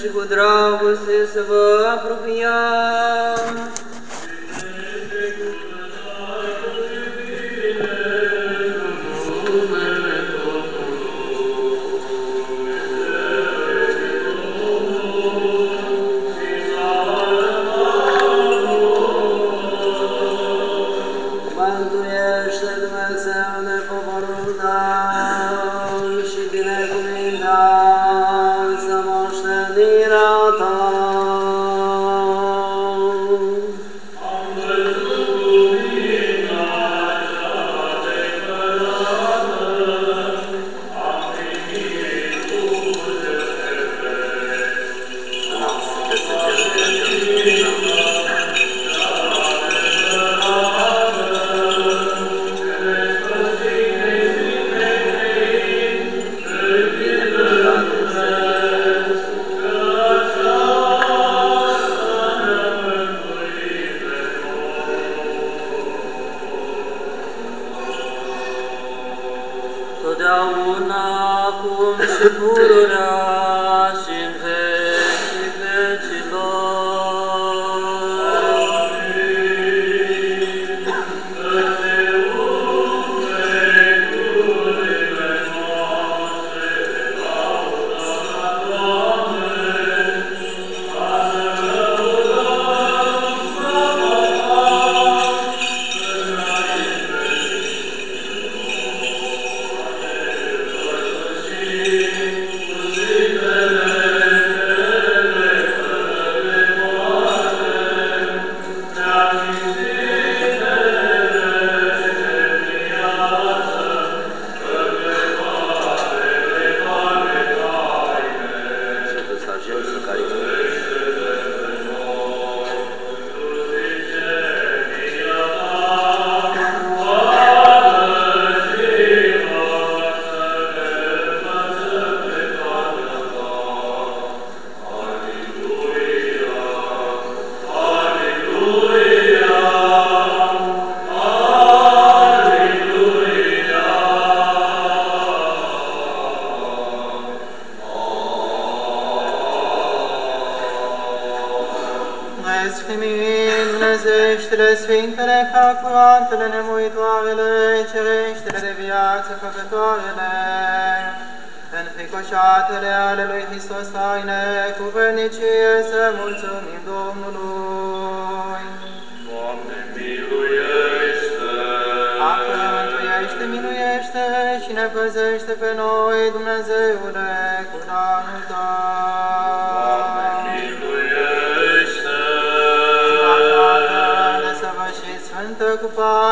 și cu dragoste să vă apropiați.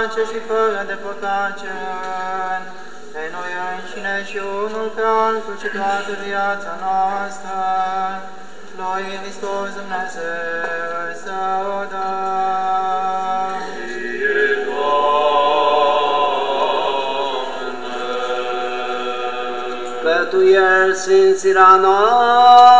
Pace și fără de păcace, pe noi înșine și unul pe altul și toată viața noastră, lui Hristos Dumnezeu să o dăm. Fie, Doamne! Că Tu ești sfințirea noastră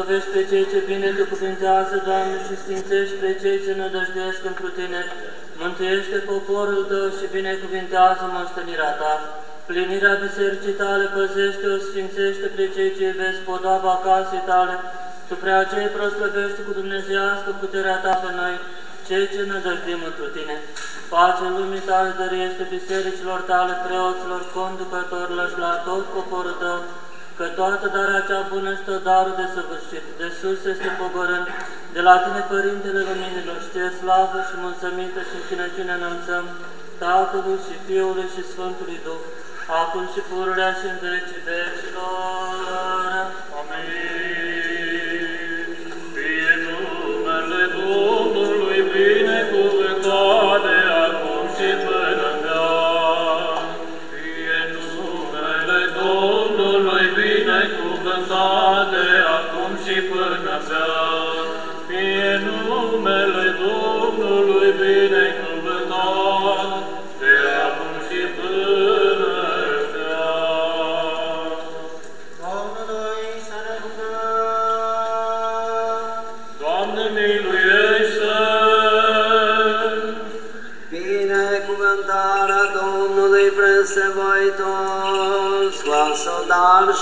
Blagoslovești pe cei ce bine te cuvintează, Doamne, și sfințești pe cei ce nădăjduiesc întru Tine, mântuiește poporul Tău și binecuvintează moștenirea Ta. Plinirea bisericii Tale păzește-o, sfințește pe cei ce iubesc podava casei Tale, Tu prea cei proslăvești cu dumnezeiască puterea Ta pe noi, cei ce nădăjdim întru Tine. Pace lumii Tale dăruiește bisericilor Tale, preoților, conducătorilor și la tot poporul Tău, că toată darea cea bună și tot darul de săvârșit, de sus este pogorând, de la Tine, Părintele Luminilor, și Ție slavă și mulțumită și închinăciune înălțăm, Tatălui și Fiului și Sfântului Duh, acum și pururea și în vecii vecilor.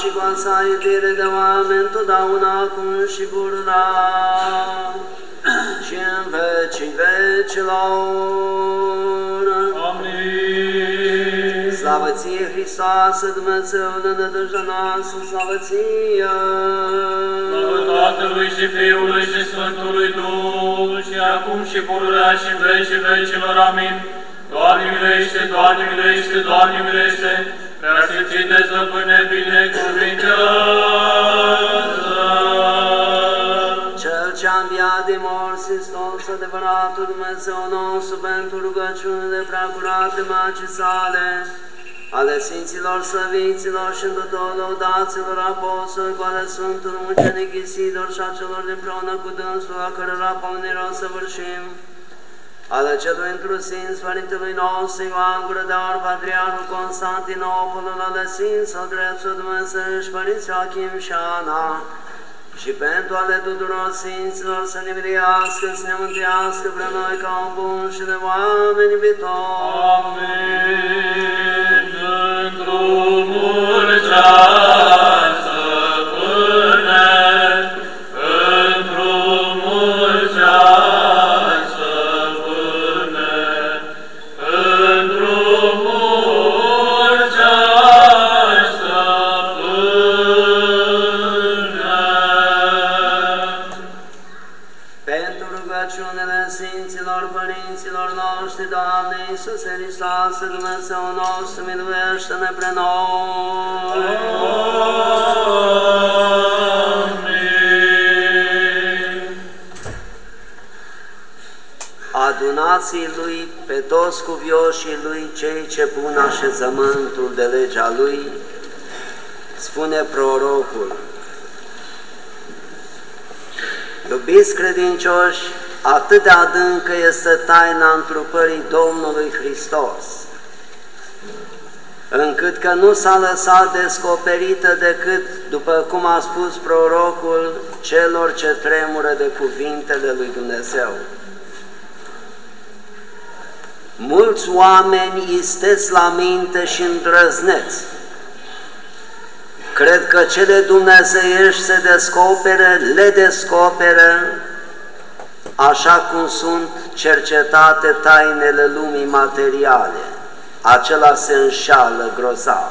Și scoasă iubire de oameni, totdeauna acum și pururea și în vecii vecilor. Amin. Slavă ție, Hristoase, Dumnezeu de nădejdea noastră, slavă ție! Slavă Tatălui și Fiului și Sfântului Duh, și acum și pururea și în vecii vecilor. Amin. Doamne miluiește, Doamne miluiește, Doamne miluiește, prea sfințite stăpâne binecuvintează. Cel ce-a înviat din morți, Hristos, adevăratul Dumnezeu nostru, pentru rugăciunile prea curate magii sale, ale Sfinților Săviților și îndător lăudaților apostoli, cu ale Sfântului Mucenic Isidor și a celor din preună cu dânsul, a cărora pomenirea o săvârșim, ale celui întrusin Sfântelui nostru Ioan Gură de Aur, Patriarhul Constantinopolul, ale Sfinților Dreptul Dumnezeu și Părinți Joachim și Ana, și pentru ale tuturor Sfinților să ne miliască, să ne mântuiască pre noi ca un bun și de oameni iubitori. Amin. Într-o mulți Hristoase, Dumnezeu nostru, miluiește-ne pre noi. Amin. Adunații lui pe toți cuvioșii lui, cei ce pun așezământul de legea lui, spune prorocul. Iubiți credincioși, atât de adâncă este taina întrupării Domnului Hristos, încât că nu s-a lăsat descoperită decât, după cum a spus prorocul, celor ce tremură de cuvintele lui Dumnezeu. Mulți oameni isteți la minte și îndrăzneți. Cred că cele dumnezeiești se descoperă, le descoperă, așa cum sunt cercetate tainele lumii materiale. Acela se înșală grozav.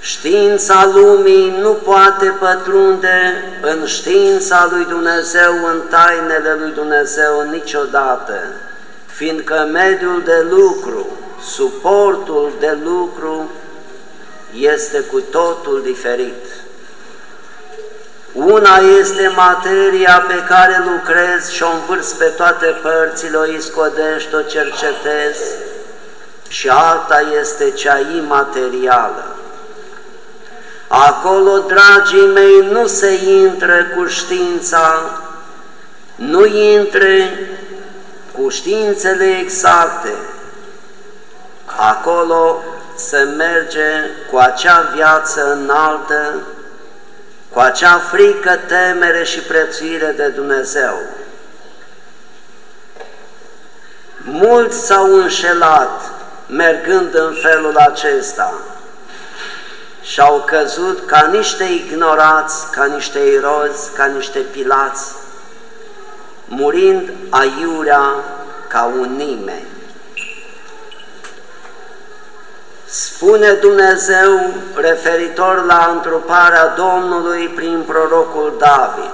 Știința lumii nu poate pătrunde în știința lui Dumnezeu, în tainele lui Dumnezeu niciodată, fiindcă mediul de lucru, suportul de lucru este cu totul diferit. Una este materia pe care lucrezi și o învârți pe toate părțile, o iscodești, o cercetezi, și alta este cea imaterială. Acolo, dragii mei, nu se intră cu știința, nu intre cu științele exacte. Acolo se merge cu acea viață înaltă, cu acea frică, temere și prețuire de Dumnezeu. Mulți s-au înșelat mergând în felul acesta și au căzut ca niște ignorați, ca niște erozi, ca niște pilați, murind aiurea ca un nimeni. Spune Dumnezeu referitor la întruparea Domnului prin prorocul David.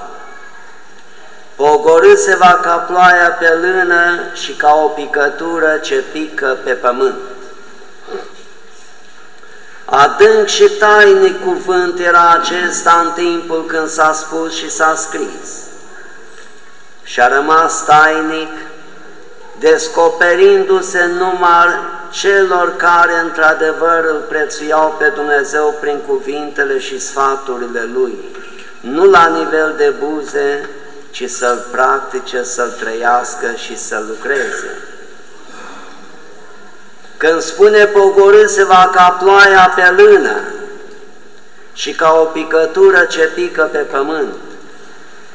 Pogorâ se va ca ploaia pe lână și ca o picătură ce pică pe pământ. Adânc și tainic cuvânt era acesta în timpul când s-a spus și s-a scris. Și a rămas tainic, descoperindu-se numai celor care într-adevăr îl prețuiau pe Dumnezeu prin cuvintele și sfaturile Lui, nu la nivel de buze, ci să-L practice, să-L trăiască și să lucreze. Când spune pogorâ se va ca ploaia pe lână și ca o picătură ce pică pe pământ,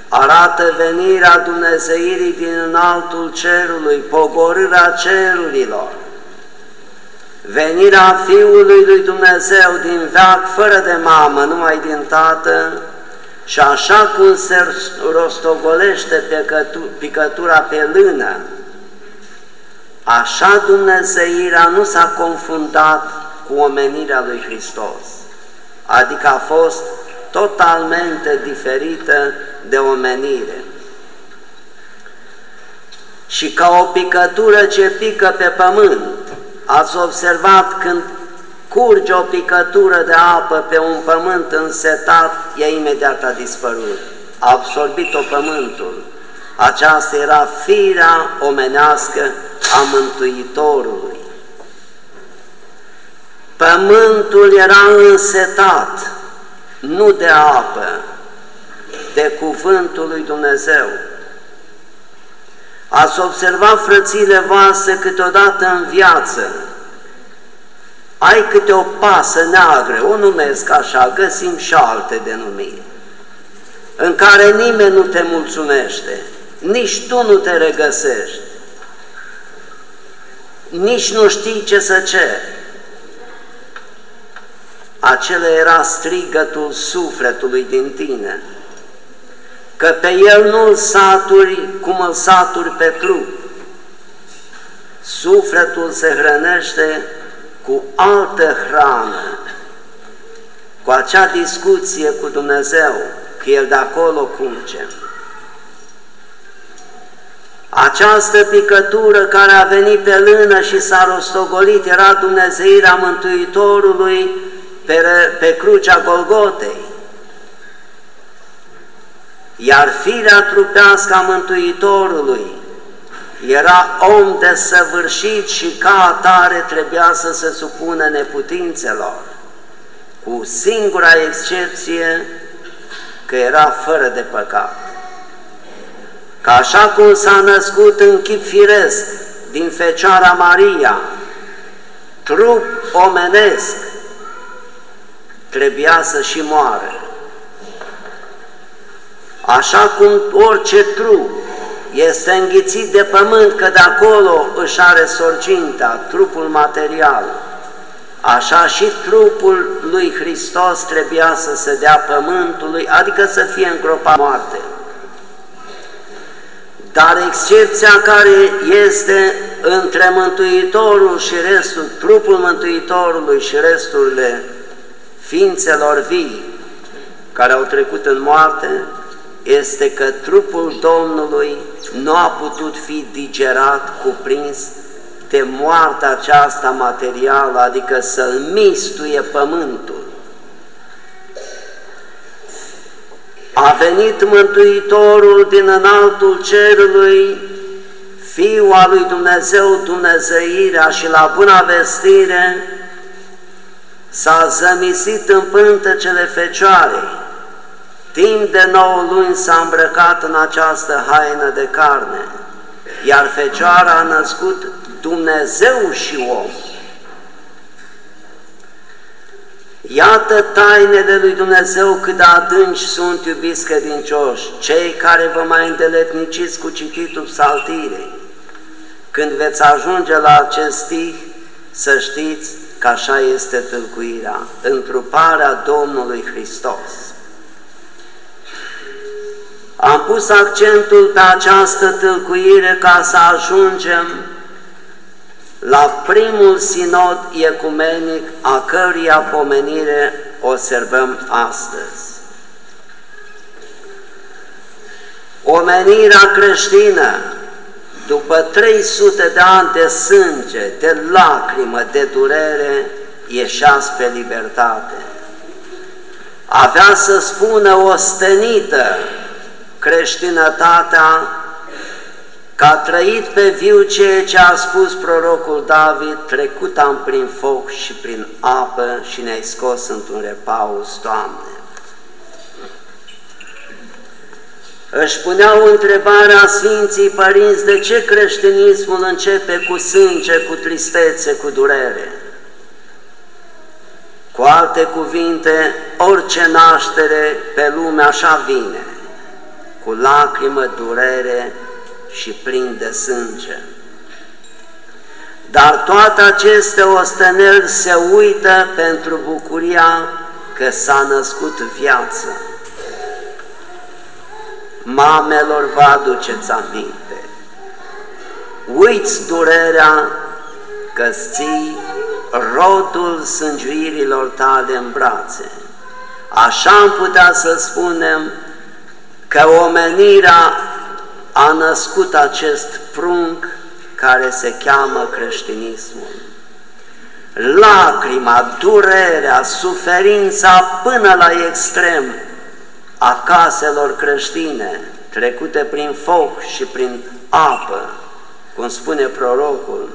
arată venirea Dumnezeirii din înaltul cerului, pogorârea cerurilor, venirea Fiului lui Dumnezeu din veac fără de mamă, numai din Tată, și așa cum se rostogolește picătura pe lână, așa Dumnezeirea nu s-a confundat cu omenirea lui Hristos, adică a fost totalmente diferită de omenire. Și ca o picătură ce pică pe pământ, ați observat când curge o picătură de apă pe un pământ însetat, ea imediat a dispărut, a absorbit-o pământul. Aceasta era firea omenească a Mântuitorului. Pământul era însetat, nu de apă, de cuvântul lui Dumnezeu. Ați observat, frățile voastre, câteodată în viață, ai câte o pasă neagră, o numesc așa, găsim și alte denumiri, în care nimeni nu te mulțumește, nici tu nu te regăsești, nici nu știi ce să ceri. Acela era strigătul sufletului din tine, că pe el nu-l saturi cum îl saturi pe trup. Sufletul se hrănește cu altă hrană, cu acea discuție cu Dumnezeu, că El de acolo curge. Această picătură care a venit pe lână și s-a rostogolit era Dumnezeirea Mântuitorului pe, pe crucea Golgotei. Iar firea trupească a Mântuitorului era om de săvârșit și ca atare trebuia să se supună neputințelor, cu singura excepție că era fără de păcat. Ca așa cum s-a născut în chip firesc din Fecioara Maria, trup omenesc, trebuia să și moară. Așa cum orice trup este înghițit de pământ, că de acolo își are sorginta, trupul material. Așa și trupul lui Hristos trebuia să se dea pământului, adică să fie îngropat moarte. Dar excepția care este între Mântuitorul și restul, trupul Mântuitorului și resturile ființelor vii care au trecut în moarte, este că trupul Domnului nu a putut fi digerat, cuprins de moartea aceasta materială, adică să-l mistuie pământul. A venit Mântuitorul din înaltul cerului, Fiul al lui Dumnezeu, Dumnezeirea și la buna vestire, s-a zămisit în pântecele Fecioarei, Timp de nouă luni s-a îmbrăcat în această haină de carne, iar Fecioara a născut Dumnezeu și om. Iată tainele lui Dumnezeu cât de adânci sunt, iubiți credincioși, cei care vă mai îndeletniciți cu cititul psaltirei. Când veți ajunge la acest stih, să știți că așa este tâlcuirea, întruparea Domnului Hristos. Am pus accentul pe această tâlcuire ca să ajungem la primul sinod ecumenic a căruia pomenire o serbăm astăzi. Omenirea creștină, după 300 de ani de sânge, de lacrimă, de durere, ieșea spre libertate. Avea să spună ostenită creștinătatea că a trăit pe viu ceea ce a spus prorocul David, trecut am prin foc și prin apă și ne-ai scos într-un repaus, Doamne. Își puneau întrebarea Sfinții Părinți de ce creștinismul începe cu sânge, cu tristețe, cu durere. Cu alte cuvinte, orice naștere pe lume așa vine, cu lacrimă, durere și plin de sânge. Dar toate aceste osteneli se uită pentru bucuria că s-a născut viață. Mamelor, vă aduceți aminte. Uiți durerea că ții rodul sângiuirilor tale în brațe. Așa am putea să spunem că omenirea a născut acest prunc care se cheamă creștinismul. Lacrima, durerea, suferința până la extrem a caselor creștine, trecute prin foc și prin apă, cum spune prorocul,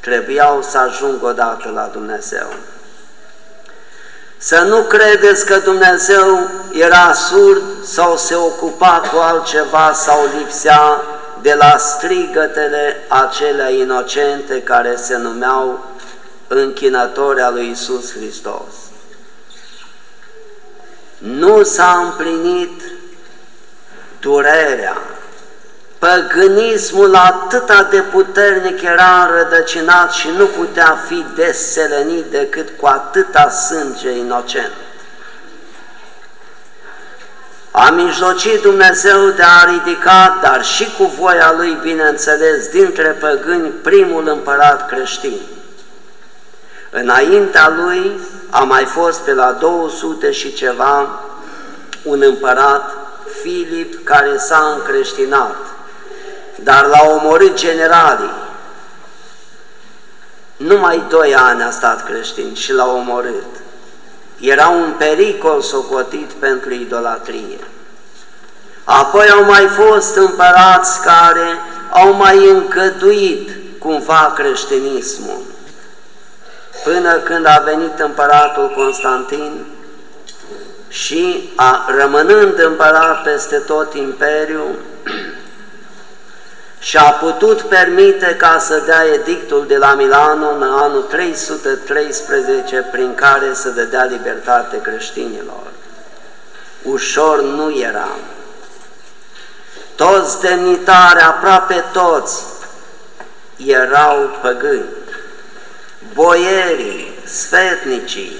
trebuiau să ajungă odată la Dumnezeu. Să nu credeți că Dumnezeu era surd sau se ocupa cu altceva sau lipsea de la strigătele acelea inocente care se numeau închinători al lui Isus Hristos. Nu s-a împlinit durerea, Păgânismul atât de puternic era înrădăcinat și nu putea fi deselenit decât cu atâta sânge inocent. A mijlocit Dumnezeu de a ridica, dar și cu voia Lui, bineînțeles, dintre păgâni, primul împărat creștin. Înaintea Lui a mai fost pe la 200 și ceva un împărat, Filip, care s-a încreștinat dar l-a omorât generalii. Numai doi ani a stat creștin și l-a omorât. Era un pericol socotit pentru idolatrie. Apoi au mai fost împărați care au mai încăduit cumva creștinismul. Până când a venit împăratul Constantin și a, rămânând împărat peste tot imperiul, și a putut permite ca să dea edictul de la Milano în anul 313 prin care să dădea libertate creștinilor. Ușor nu era. Toți demnitari, aproape toți, erau păgâni. Boierii, sfetnicii,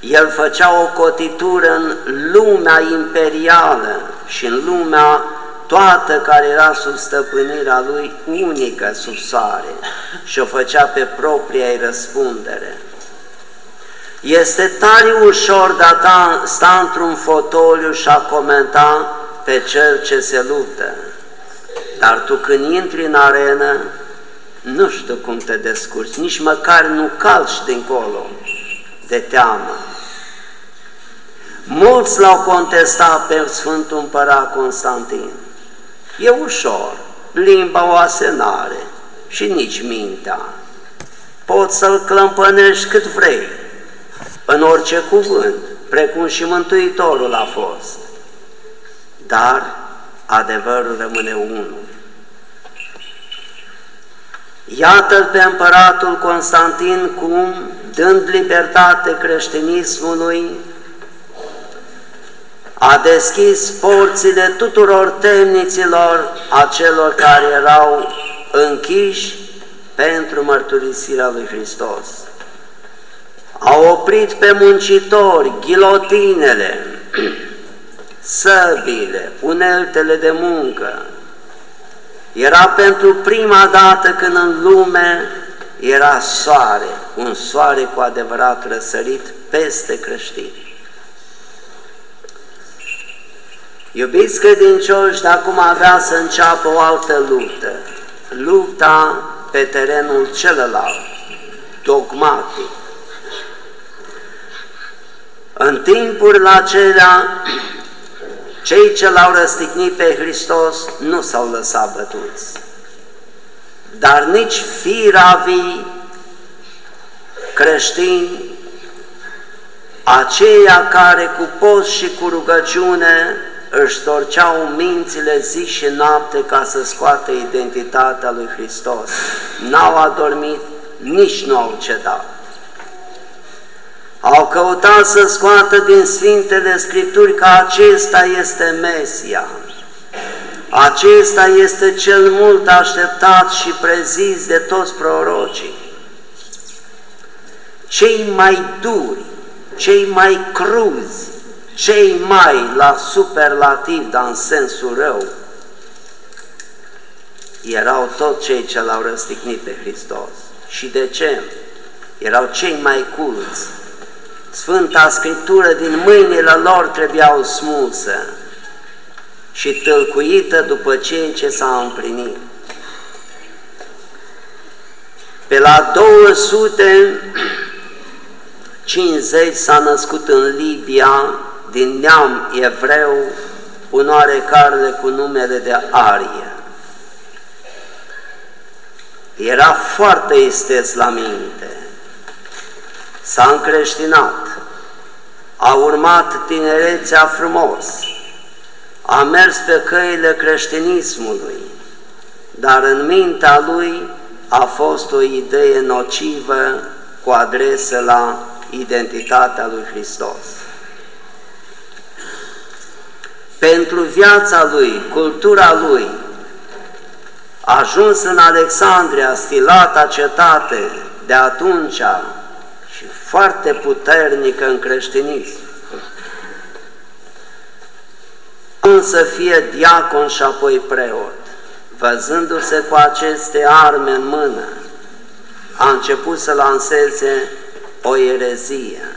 el făcea o cotitură în lumea imperială și în lumea toată care era sub stăpânirea lui, unică sub soare, și o făcea pe propria ei răspundere. Este tare ușor de a ta sta într-un fotoliu și a comenta pe cel ce se luptă, dar tu când intri în arenă, nu știu cum te descurci, nici măcar nu calci dincolo de teamă. Mulți l-au contestat pe Sfântul Împărat Constantin. E ușor, limba o asenare și nici mintea. Poți să-l clămpănești cât vrei, în orice cuvânt, precum și Mântuitorul a fost. Dar adevărul rămâne unul. Iată-l pe împăratul Constantin cum, dând libertate creștinismului, a deschis porțile tuturor temniților acelor care erau închiși pentru mărturisirea lui Hristos. A oprit pe muncitori ghilotinele, săbile, uneltele de muncă. Era pentru prima dată când în lume era soare, un soare cu adevărat răsărit peste creștini. Iubiți credincioși, de acum avea să înceapă o altă luptă, lupta pe terenul celălalt, dogmatic. În timpurile acelea, cei ce l-au răstignit pe Hristos nu s-au lăsat bătuți. dar nici firavii creștini, aceia care cu post și cu rugăciune își torceau mințile zi și noapte ca să scoată identitatea lui Hristos. N-au adormit, nici nu au cedat. Au căutat să scoată din Sfintele Scripturi că acesta este Mesia. Acesta este cel mult așteptat și prezis de toți prorocii. Cei mai duri, cei mai cruzi, cei mai la superlativ, dar în sensul rău, erau tot cei ce l-au răstignit pe Hristos. Și de ce? Erau cei mai culți. Sfânta Scriptură din mâinile lor trebuiau smulsă și tâlcuită după ceea ce s-a împlinit. Pe la 250 s-a născut în Libia, din neam evreu, un oarecare cu numele de Arie. Era foarte isteț la minte, s-a încreștinat, a urmat tinerețea frumos, a mers pe căile creștinismului, dar în mintea lui a fost o idee nocivă cu adresă la identitatea lui Hristos. Pentru viața lui, cultura lui, a ajuns în Alexandria, stilata cetate de atunci și foarte puternică în creștinism. să fie diacon și apoi preot. Văzându-se cu aceste arme în mână, a început să lanseze o erezie.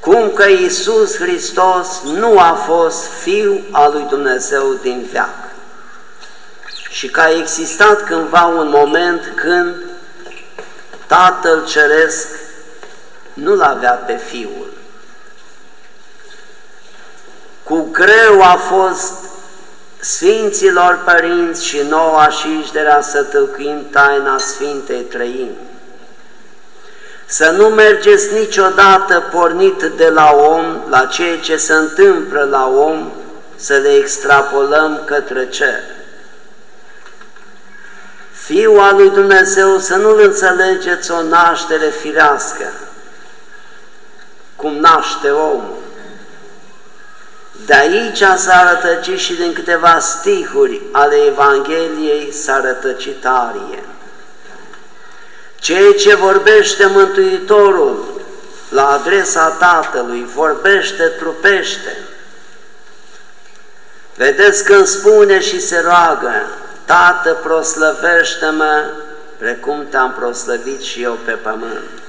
Cum că Iisus Hristos nu a fost Fiul al lui Dumnezeu din veac și că a existat cândva un moment când Tatăl Ceresc nu-L avea pe Fiul, cu greu a fost Sfinților Părinți și noua șișderea să tălcuim taina Sfintei Trăim. Să nu mergeți niciodată pornit de la om, la ceea ce se întâmplă la om, să le extrapolăm către cer. Fiul al lui Dumnezeu să nu-L înțelegeți o naștere firească, cum naște omul, de aici s-a rătăcit și din câteva stihuri ale Evangheliei s-a rătăcit arie. Ceea ce vorbește Mântuitorul la adresa Tatălui, vorbește, trupește. Vedeți când spune și se roagă, Tată, proslăvește-mă precum te-am proslăvit și eu pe pământ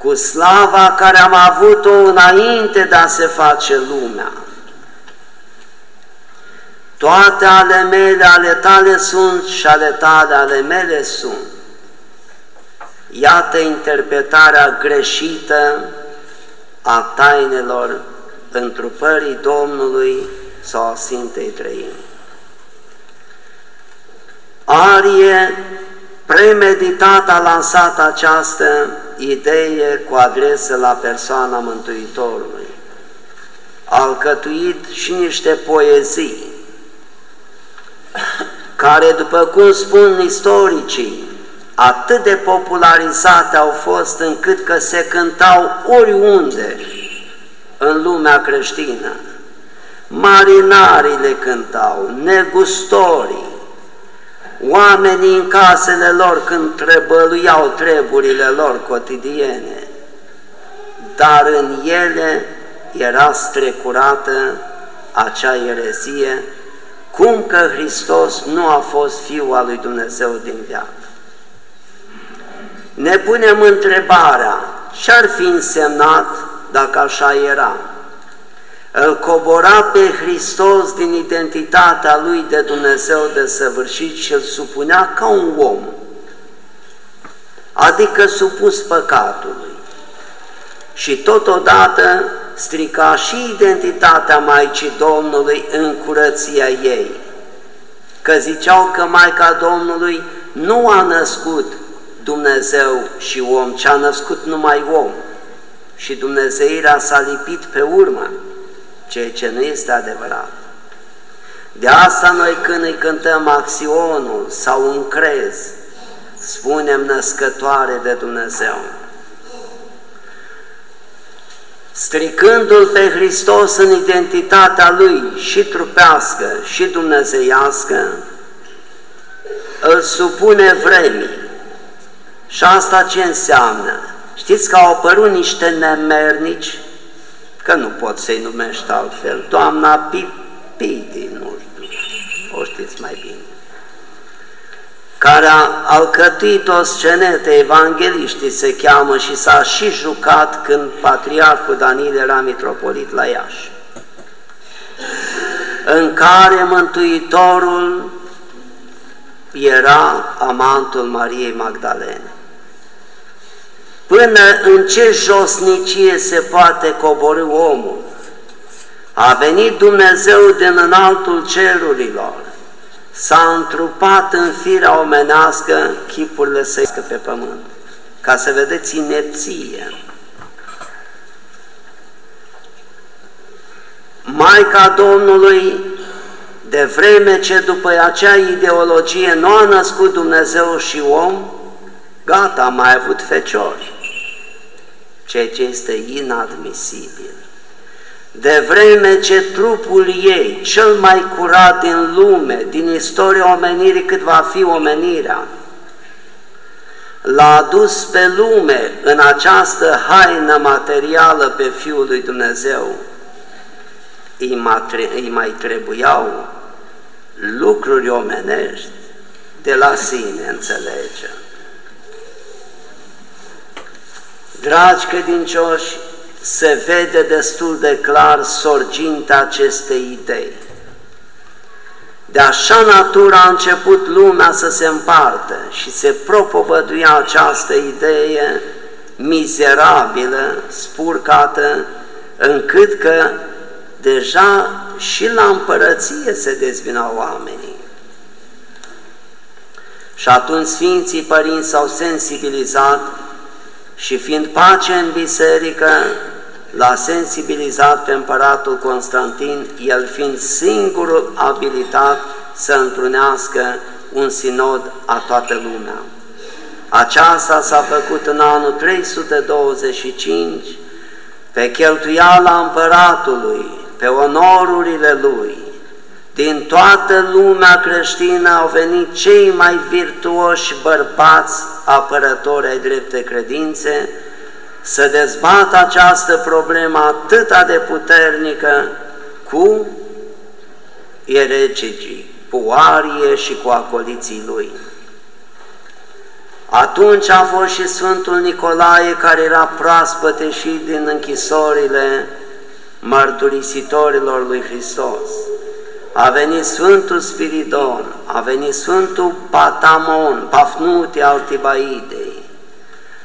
cu slava care am avut-o înainte de a se face lumea. Toate ale mele, ale tale sunt și ale tale, ale mele sunt. Iată interpretarea greșită a tainelor întrupării Domnului sau a Sfintei Trăimi. Arie premeditat a lansat această idee cu adresă la persoana Mântuitorului. A alcătuit și niște poezii care, după cum spun istoricii, atât de popularizate au fost încât că se cântau oriunde în lumea creștină. Marinarii le cântau, negustorii, oamenii în casele lor când trebăluiau treburile lor cotidiene, dar în ele era strecurată acea erezie, cum că Hristos nu a fost Fiul al lui Dumnezeu din viață. Ne punem întrebarea, ce-ar fi însemnat dacă așa era? îl cobora pe Hristos din identitatea lui de Dumnezeu de săvârșit și îl supunea ca un om, adică supus păcatului. Și totodată strica și identitatea Maicii Domnului în curăția ei. că ziceau că Maica Domnului nu a născut Dumnezeu și om, ci a născut numai om. Și Dumnezeirea s-a lipit pe urmă, ceea ce nu este adevărat. De asta noi când îi cântăm axionul sau un crez, spunem născătoare de Dumnezeu. Stricându-L pe Hristos în identitatea Lui și trupească și dumnezeiască, îl supune vremii. Și asta ce înseamnă? Știți că au apărut niște nemernici, că nu pot să-i numești altfel, doamna Pipidi, nu știu, o știți mai bine, care a alcătuit o scenete, evangeliștii se cheamă și s-a și jucat când patriarhul Daniel era mitropolit la Iași, în care Mântuitorul era amantul Mariei Magdalene. Până în ce josnicie se poate coborâ omul? A venit Dumnezeu din înaltul cerurilor, s-a întrupat în firea omenească chipurile să pe pământ, ca să vedeți inepție. Maica Domnului de vreme ce după acea ideologie nu a născut Dumnezeu și om, gata, a mai avut feciori, ceea ce este inadmisibil. De vreme ce trupul ei, cel mai curat din lume, din istoria omenirii cât va fi omenirea, l-a adus pe lume în această haină materială pe Fiul lui Dumnezeu, îi mai trebuiau lucruri omenești de la sine înțelege. Dragi credincioși, se vede destul de clar sorginta acestei idei. De așa natură a început lumea să se împartă și se propovăduia această idee mizerabilă, spurcată, încât că deja și la împărăție se dezvinau oamenii. Și atunci Sfinții Părinți s-au sensibilizat și fiind pace în biserică, l-a sensibilizat pe împăratul Constantin, el fiind singurul abilitat să întrunească un sinod a toată lumea. Aceasta s-a făcut în anul 325 pe cheltuiala împăratului, pe onorurile lui. Din toată lumea creștină au venit cei mai virtuoși bărbați apărători ai drepte credințe să dezbată această problemă atât de puternică cu eregicii, cu Arie și cu acoliții lui. Atunci a fost și Sfântul Nicolae, care era proaspăt și din închisorile mărturisitorilor lui Hristos. A venit Sfântul Spiridon, a venit Sfântul Patamon, Pafnuti Altibaidei,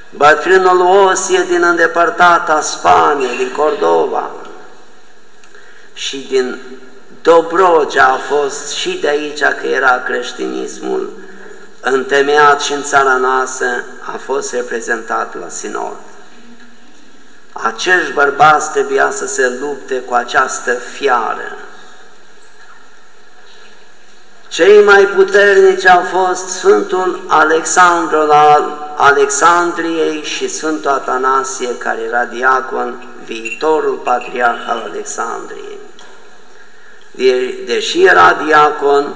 bătrânul Osie din îndepărtata Spanie, din Cordova și din Dobrogea a fost și de aici că era creștinismul întemeiat și în țara noastră a fost reprezentat la Sinod. Acești bărbați trebuia să se lupte cu această fiară. Cei mai puternici au fost Sfântul Alexandru al Alexandriei și Sfântul Atanasie, care era diacon, viitorul patriarh al Alexandriei. Deși era diacon,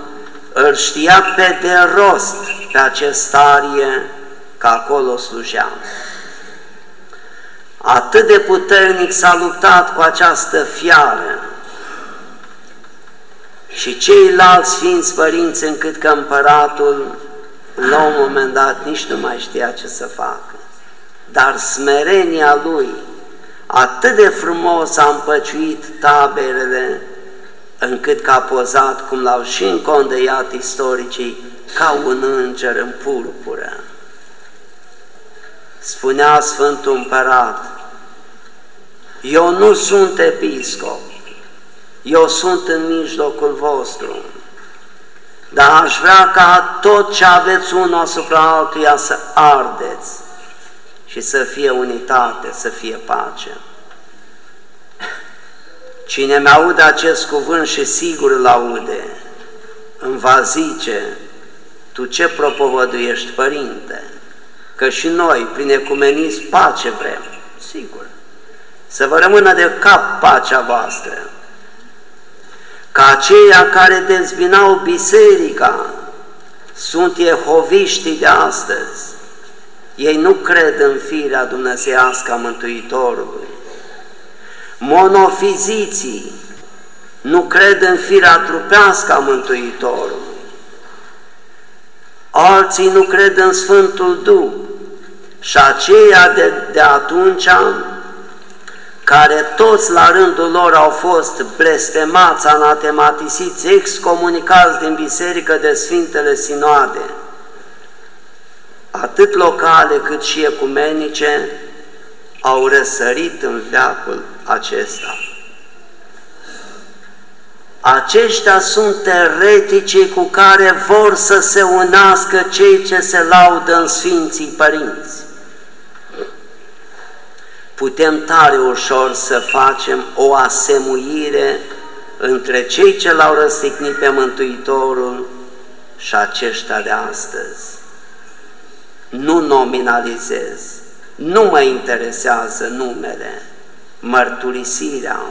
îl știa pe de rost pe acest arie că acolo slujea. Atât de puternic s-a luptat cu această fiară și ceilalți Sfinți Părinți încât că împăratul la un moment dat nici nu mai știa ce să facă. Dar smerenia lui atât de frumos a împăciuit taberele încât că a pozat, cum l-au și încondeiat istoricii, ca un înger în purpură. Spunea Sfântul Împărat, eu nu sunt episcop, eu sunt în mijlocul vostru. dar aș vrea ca tot ce aveți unul asupra altuia să ardeți și să fie unitate, să fie pace. Cine mi-aude acest cuvânt și sigur îl aude, îmi va zice, tu ce propovăduiești, Părinte? Că și noi, prin ecumenism, pace vrem, sigur. Să vă rămână de cap pacea voastră. Ca aceia care dezbinau biserica sunt jehoviștii de astăzi. Ei nu cred în firea dumnezeiască a Mântuitorului. Monofiziții nu cred în firea trupească a Mântuitorului. Alții nu cred în Sfântul Duh și aceia de, de atunci care toți la rândul lor au fost blestemați, anatematisiți, excomunicați din biserică de Sfintele Sinoade, atât locale cât și ecumenice, au răsărit în veacul acesta. Aceștia sunt ereticii cu care vor să se unească cei ce se laudă în Sfinții Părinți. Putem tare ușor să facem o asemuire între cei ce l-au răstignit pe Mântuitorul și aceștia de astăzi. Nu nominalizez, nu mă interesează numele, mărturisirea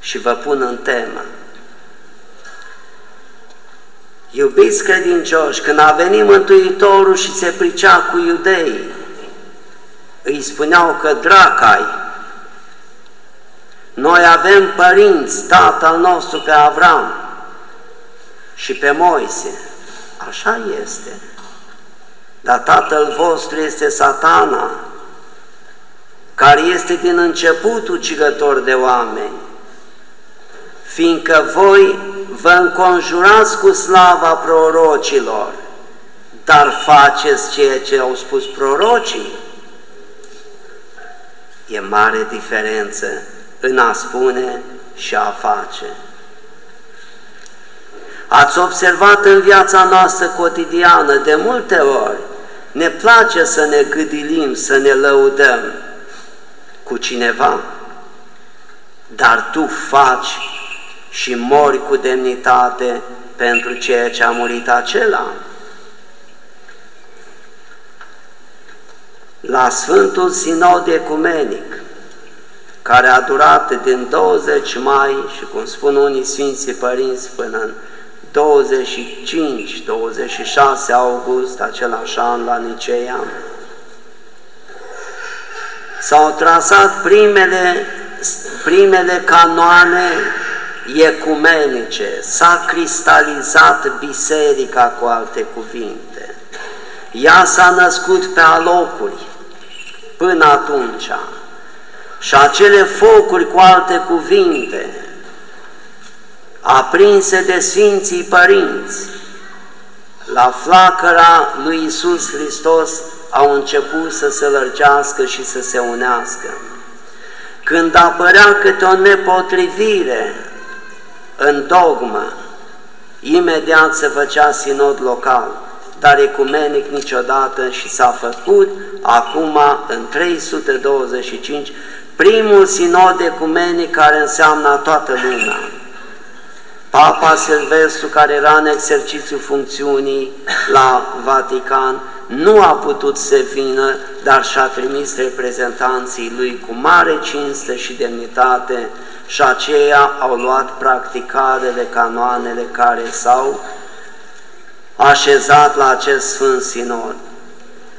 și vă pun în temă. Iubiți credincioși, când a venit Mântuitorul și se pricea cu iudei, îi spuneau că dracai, noi avem părinți, tatăl nostru pe Avram și pe Moise. Așa este. Dar tatăl vostru este satana, care este din început ucigător de oameni, fiindcă voi vă înconjurați cu slava prorocilor, dar faceți ceea ce au spus prorocii. E mare diferență în a spune și a face. Ați observat în viața noastră cotidiană, de multe ori, ne place să ne gâdilim, să ne lăudăm cu cineva, dar tu faci și mori cu demnitate pentru ceea ce a murit acela. La Sfântul Sinod Ecumenic, care a durat din 20 mai și, cum spun unii Sfinții Părinți, până în 25-26 august, același an la Niceea, s-au trasat primele, primele canoane ecumenice, s-a cristalizat biserica cu alte cuvinte. Ea s-a născut pe alocuri până atunci și acele focuri cu alte cuvinte aprinse de Sfinții Părinți la flacăra lui Isus Hristos au început să se lărgească și să se unească. Când apărea câte o nepotrivire în dogmă, imediat se făcea sinod local, dar ecumenic niciodată și s-a făcut acum în 325 primul sinod ecumenic care înseamnă toată lumea. Papa Silvestru, care era în exercițiu funcțiunii la Vatican, nu a putut să vină, dar și-a trimis reprezentanții lui cu mare cinste și demnitate și aceia au luat practicarele, canoanele care s-au așezat la acest Sfânt Sinod.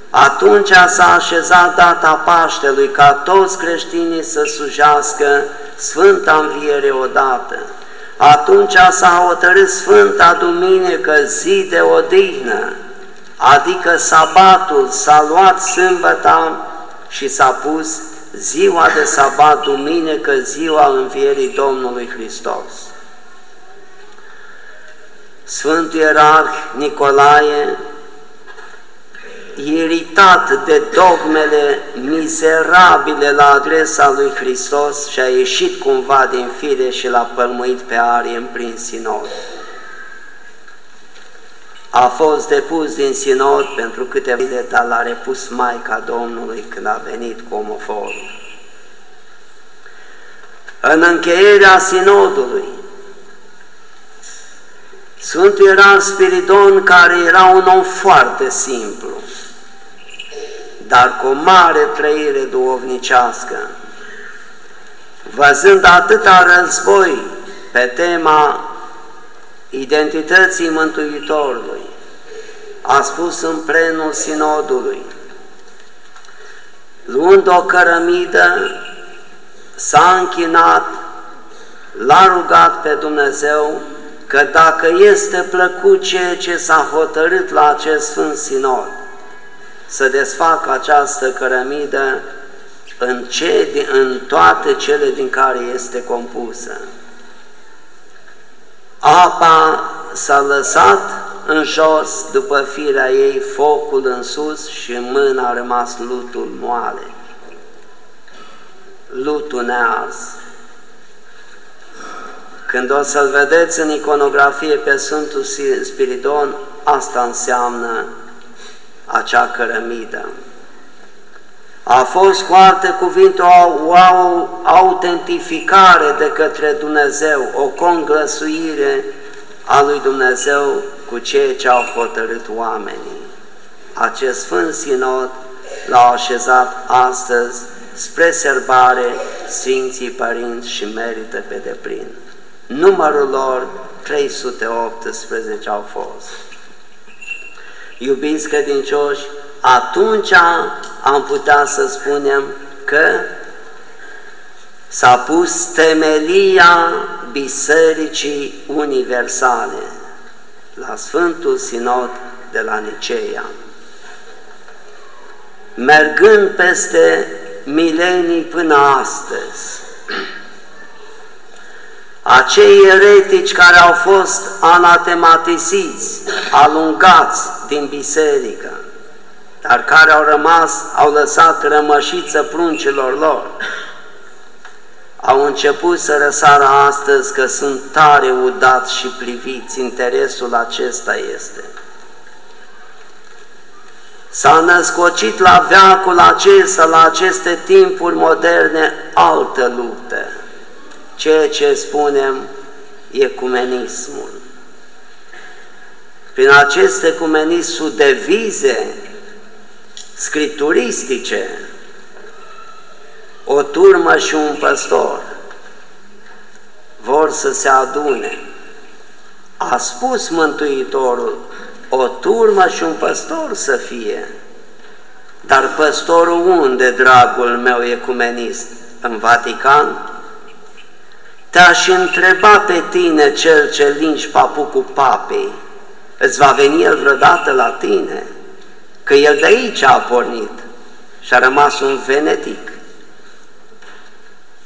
Atunci s-a așezat data Paștelui ca toți creștinii să sujească Sfânta Înviere odată. Atunci s-a hotărât Sfânta Duminică, zi de odihnă, adică sabatul s-a luat sâmbăta și s-a pus ziua de sabat, duminică, ziua învierii Domnului Hristos. Sfântul Ierarh Nicolae, iritat de dogmele mizerabile la adresa lui Hristos și a ieșit cumva din fire și l-a pălmuit pe arie în plin sinod. a fost depus din sinod pentru câteva zile, dar l-a repus Maica Domnului când a venit cu omoforul. În încheierea sinodului, Sfântul era Spiridon, care era un om foarte simplu, dar cu o mare trăire duovnicească. Văzând atâta război pe tema identității Mântuitorului, a spus în plenul sinodului, luând o cărămidă, s-a închinat, l-a rugat pe Dumnezeu că dacă este plăcut ceea ce s-a hotărât la acest Sfânt Sinod, să desfacă această cărămidă în, ce, în toate cele din care este compusă. Apa s-a lăsat în jos după firea ei, focul în sus și în mână a rămas lutul moale. Lutul nears. Când o să-l vedeți în iconografie pe Sfântul Spiridon, asta înseamnă acea cărămidă. A fost cu alte cuvinte o, o autentificare de către Dumnezeu, o conglăsuire a lui Dumnezeu cu ceea ce au hotărât oamenii. Acest Sfânt Sinod l-au așezat astăzi spre serbare Sfinții Părinți și merită pe deplin. Numărul lor 318 au fost. Iubiți credincioși, atunci am putea să spunem că s-a pus temelia Bisericii Universale la Sfântul Sinod de la Niceea. Mergând peste milenii până astăzi, acei eretici care au fost anatematisiți, alungați din biserică, dar care au rămas, au lăsat rămășiță pruncilor lor, au început să răsară astăzi că sunt tare udați și priviți, interesul acesta este. S-a născocit la veacul acesta, la aceste timpuri moderne, altă luptă, ceea ce spunem ecumenismul. Prin acest ecumenism de vize scripturistice, o turmă și un păstor vor să se adune. A spus Mântuitorul, o turmă și un păstor să fie, dar păstorul unde, dragul meu ecumenist? În Vatican? Te-aș întreba pe tine, cel ce lingi papucul papei, îți va veni el vreodată la tine? Că el de aici a pornit și a rămas un venetic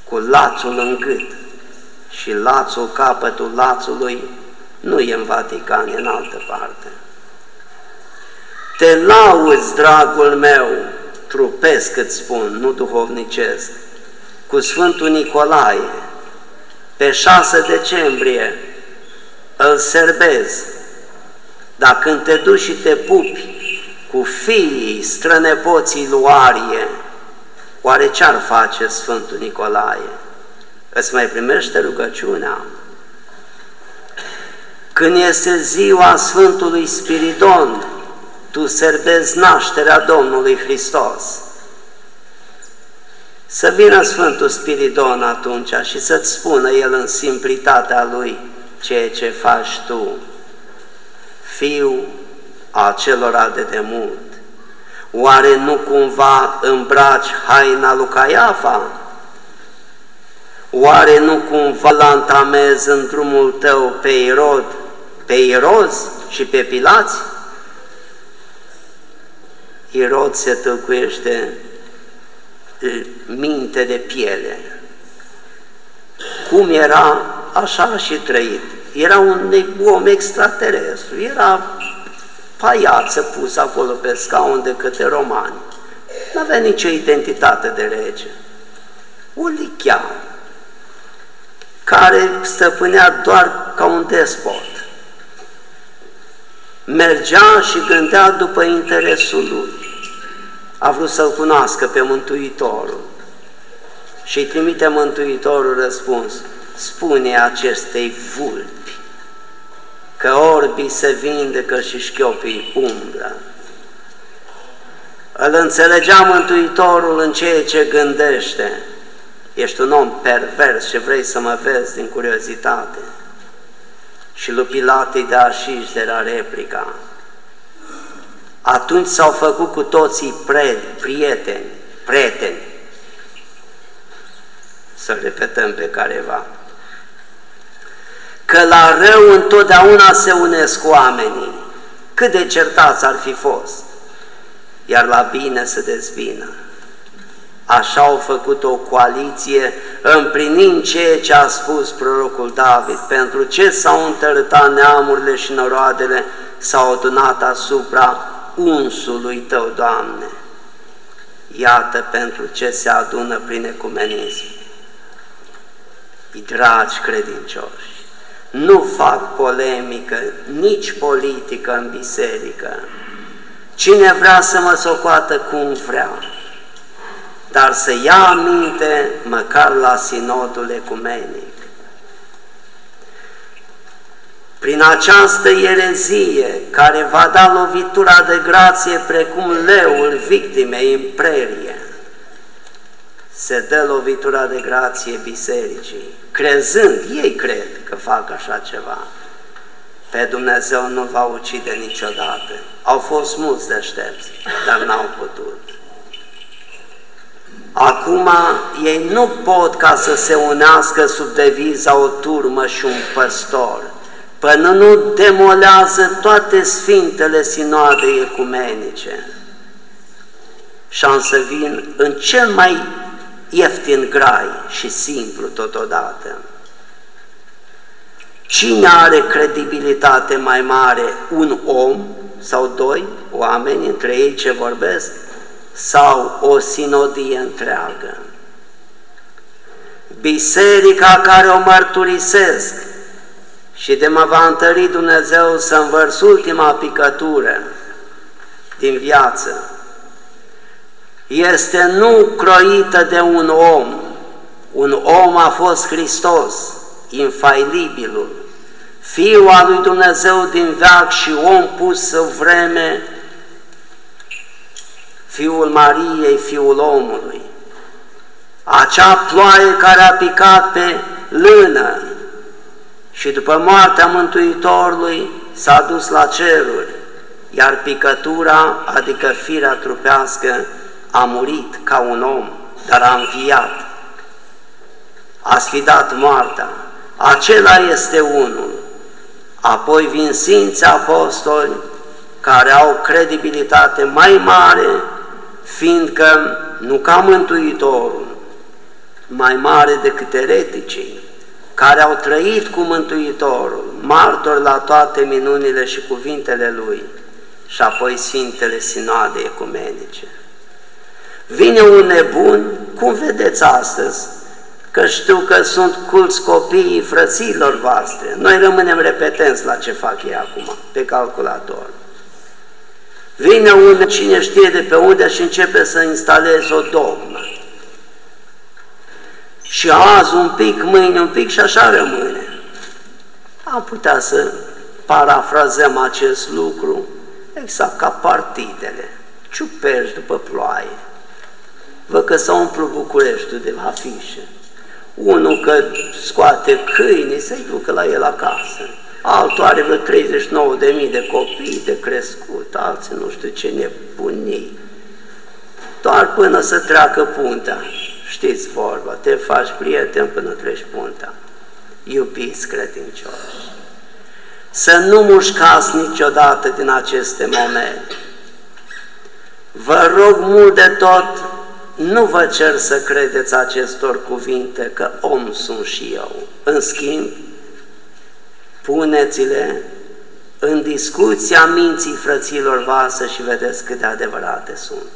cu lațul în gât și lațul, capătul lațului nu e în Vatican, e în altă parte. Te lauzi, dragul meu, trupesc îți spun, nu duhovnicesc, cu Sfântul Nicolae, pe 6 decembrie îl serbezi, dar când te duci și te pupi cu fiii, strănepoții luarie, Oare ce-ar face Sfântul Nicolae? Îți mai primește rugăciunea? Când este ziua Sfântului Spiridon, tu serbezi nașterea Domnului Hristos. Să vină Sfântul Spiridon atunci și să-ți spună El în simplitatea Lui ceea ce faci tu, fiu acelora de demult. Oare nu cumva îmbraci haina lui Caiafa? Oare nu cumva lantamezi în drumul tău pe Irod, pe Iroz și pe Pilați? Irod se tălcuiește minte de piele. Cum era, așa și trăit. Era un om extraterestru, era paiață pus acolo pe scaun de către romani. Nu avea nicio identitate de rege. O lichea, care stăpânea doar ca un despot. mergea și gândea după interesul lui. A vrut să-L cunoască pe Mântuitorul și îi trimite Mântuitorul răspuns, spune acestei vulpi că orbii se vindecă și șchiopii umblă. Îl înțelegea Mântuitorul în ceea ce gândește. Ești un om pervers și vrei să mă vezi din curiozitate. Și lui Pilat îi dea și de la replica. Atunci s-au făcut cu toții pre, prieteni, prieteni. Să repetăm pe careva. Că la rău întotdeauna se unesc oamenii, cât de certați ar fi fost, iar la bine se dezbină. Așa au făcut o coaliție, împlinind ceea ce a spus prorocul David, pentru ce s-au întărâtat neamurile și noroadele, s-au adunat asupra unsului Tău, Doamne. Iată pentru ce se adună prin ecumenism. Dragi credincioși, nu fac polemică, nici politică în biserică. Cine vrea să mă socoată cum vrea, dar să ia aminte măcar la sinodul ecumenic. Prin această erezie care va da lovitura de grație precum leul victimei în prerie, se dă lovitura de grație bisericii, crezând, ei cred că fac așa ceva, pe Dumnezeu nu va ucide niciodată. Au fost mulți deștepți, dar n-au putut. Acum ei nu pot ca să se unească sub deviza o turmă și un păstor, până nu demolează toate sfintele sinoade ecumenice. Și am să vin în cel mai ieftin grai și simplu totodată. Cine are credibilitate mai mare, un om sau doi oameni între ei ce vorbesc, sau o sinodie întreagă? Biserica care o mărturisesc și de mă va întări Dumnezeu să învărs ultima picătură din viață, este nu croită de un om, un om a fost Hristos, infailibilul, Fiul al lui Dumnezeu din veac și om pus să vreme, Fiul Mariei, Fiul omului. Acea ploaie care a picat pe lână și după moartea Mântuitorului s-a dus la ceruri, iar picătura, adică firea trupească, a murit ca un om, dar a înviat. A sfidat moartea. Acela este unul. Apoi vin Sfinții Apostoli, care au credibilitate mai mare, fiindcă nu ca Mântuitorul, mai mare decât ereticii, care au trăit cu Mântuitorul, martori la toate minunile și cuvintele Lui, și apoi Sfintele Sinoade Ecumenice. Vine un nebun, cum vedeți astăzi, că știu că sunt culți copiii frăților voastre. Noi rămânem repetenți la ce fac ei acum, pe calculator. Vine un cine știe de pe unde și începe să instaleze o dogmă. Și azi un pic, mâine un pic și așa rămâne. Am putea să parafrazăm acest lucru exact ca partidele. Ciuperci după ploaie. Văd că s-a umplut Bucureștiul de afișe. Unul că scoate câini, să-i ducă la el acasă. Altul are vreo 39 de mii de copii de crescut, alții nu știu ce nebunii. Doar până să treacă puntea. Știți vorba, te faci prieten până treci puntea. Iubiți credincioși. Să nu mușcați niciodată din aceste momente. Vă rog mult de tot nu vă cer să credeți acestor cuvinte, că om sunt și eu. În schimb, puneți-le în discuția minții frăților voastre și vedeți cât de adevărate sunt.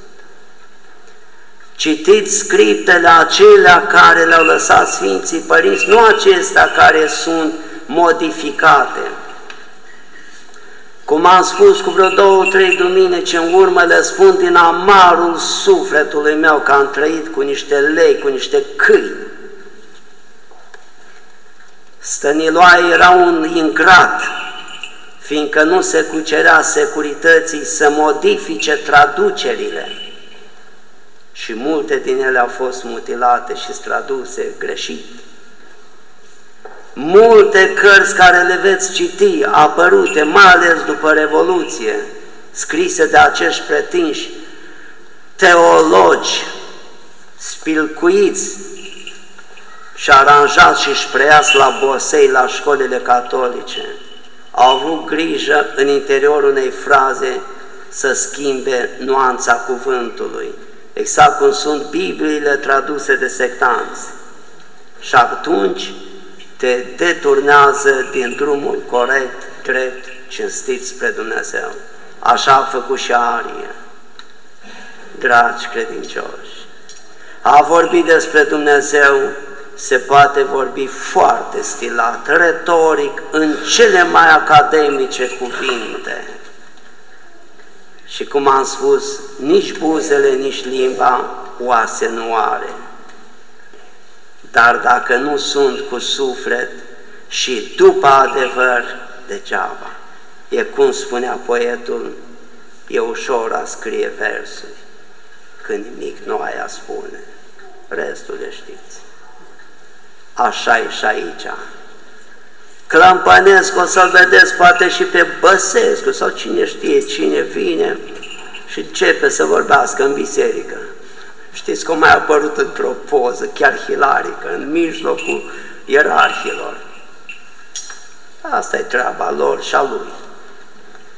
Citiți scriptele acelea care le-au lăsat Sfinții Părinți, nu acestea care sunt modificate. Cum am spus cu vreo două, trei duminici în urmă, le spun din amarul sufletului meu că am trăit cu niște lei, cu niște câini. Stăniloae era un ingrat, fiindcă nu se cucerea securității să modifice traducerile și multe din ele au fost mutilate și traduse greșit. Multe cărți care le veți citi, apărute, mai ales după Revoluție, scrise de acești pretinși teologi, spilcuiți și aranjați și șpreiați la bosei, la școlile catolice, au avut grijă în interiorul unei fraze să schimbe nuanța cuvântului, exact cum sunt Bibliile traduse de sectanți. Și atunci te deturnează din drumul corect, drept, cinstit spre Dumnezeu. Așa a făcut și Arie, dragi credincioși. A vorbit despre Dumnezeu se poate vorbi foarte stilat, retoric, în cele mai academice cuvinte. Și cum am spus, nici buzele, nici limba oase nu are. Dar dacă nu sunt cu suflet și după adevăr, degeaba. E cum spunea poetul, e ușor a scrie versuri, când nimic nu ai a spune. Restul le știți. Așa e și aici. Clampănescu o să-l vedeți poate și pe Băsescu sau cine știe cine vine și începe să vorbească în biserică. Știți cum a apărut într-o poză, chiar hilarică, în mijlocul ierarhilor. Asta e treaba lor și a lui.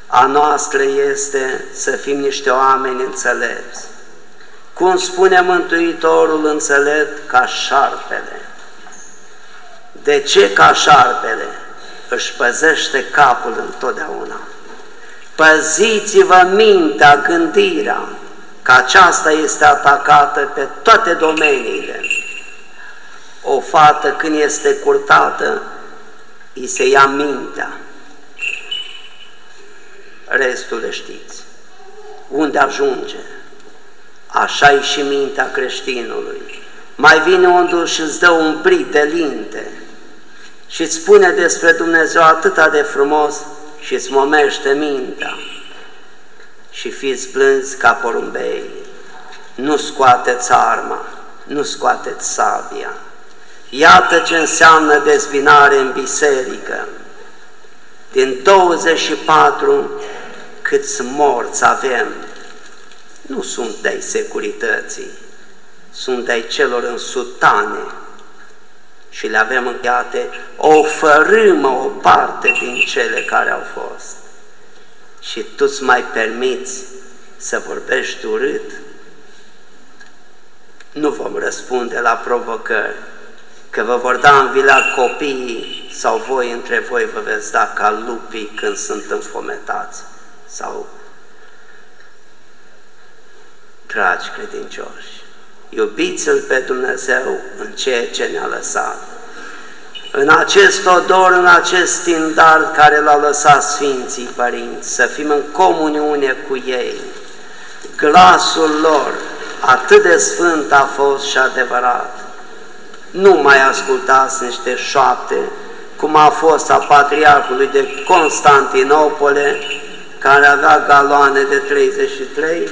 A noastră este să fim niște oameni înțelepți. Cum spune Mântuitorul înțelept ca șarpele. De ce ca șarpele își păzește capul întotdeauna? Păziți-vă mintea, gândirea, că aceasta este atacată pe toate domeniile. O fată când este curtată, îi se ia mintea. Restul le știți. Unde ajunge? Așa e și mintea creștinului. Mai vine unde și îți dă un bric de linte și îți spune despre Dumnezeu atâta de frumos și îți momește mintea și fiți blânzi ca porumbei. Nu scoateți arma, nu scoateți sabia. Iată ce înseamnă dezbinare în biserică. Din 24 câți morți avem, nu sunt de securității, sunt de celor în sutane, și le avem încheiate o fărâmă, o parte din cele care au fost. Și tu îți mai permiți să vorbești urât? Nu vom răspunde la provocări, că vă vor da în vila copiii sau voi între voi vă veți da ca lupii când sunt înfometați sau dragi credincioși. Iubiți-L pe Dumnezeu în ceea ce ne-a lăsat. În acest odor, în acest standard care l-au lăsat Sfinții Părinți, să fim în comuniune cu ei. Glasul lor atât de sfânt a fost și adevărat. Nu mai ascultați niște șoapte, cum a fost a Patriarhului de Constantinopole, care avea galoane de 33,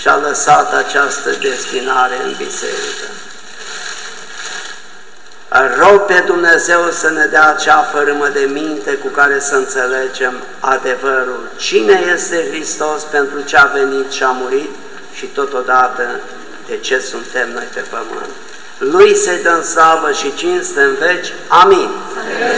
și a lăsat această destinare în biserică. Rog pe Dumnezeu să ne dea acea fărâmă de minte cu care să înțelegem adevărul. Cine este Hristos pentru ce a venit și a murit și totodată de ce suntem noi pe pământ. Lui se dă slavă și cinste în veci. Amin. Amin.